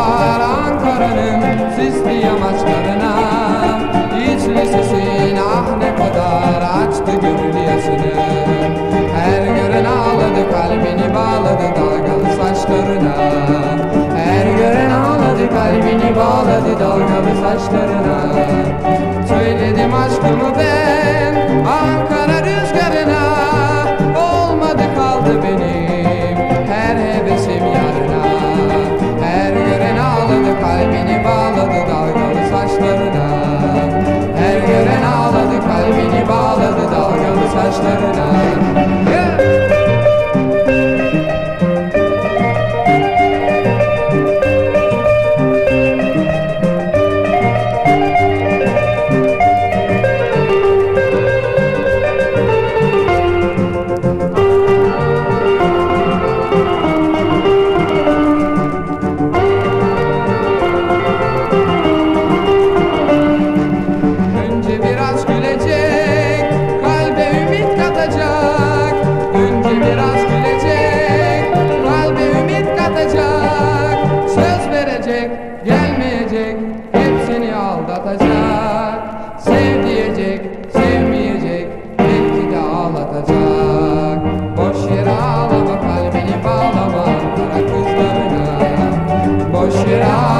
Ağlar Ankara'nın sisli yamaçlarına. İçli sesin ah ne kadar açtı gönül yaşını Her gören ağladı kalbini bağladı dalgalı saçlarına. Her gören ağladı kalbini bağladı dalgalı saçlarına. never gelecek Hep aldatacak. Sev diyecek sevmeyecek Belki de ağlatacak. Boş yere ağlama kalbini bağlama Kara kızlarına. Boş yere ağlama.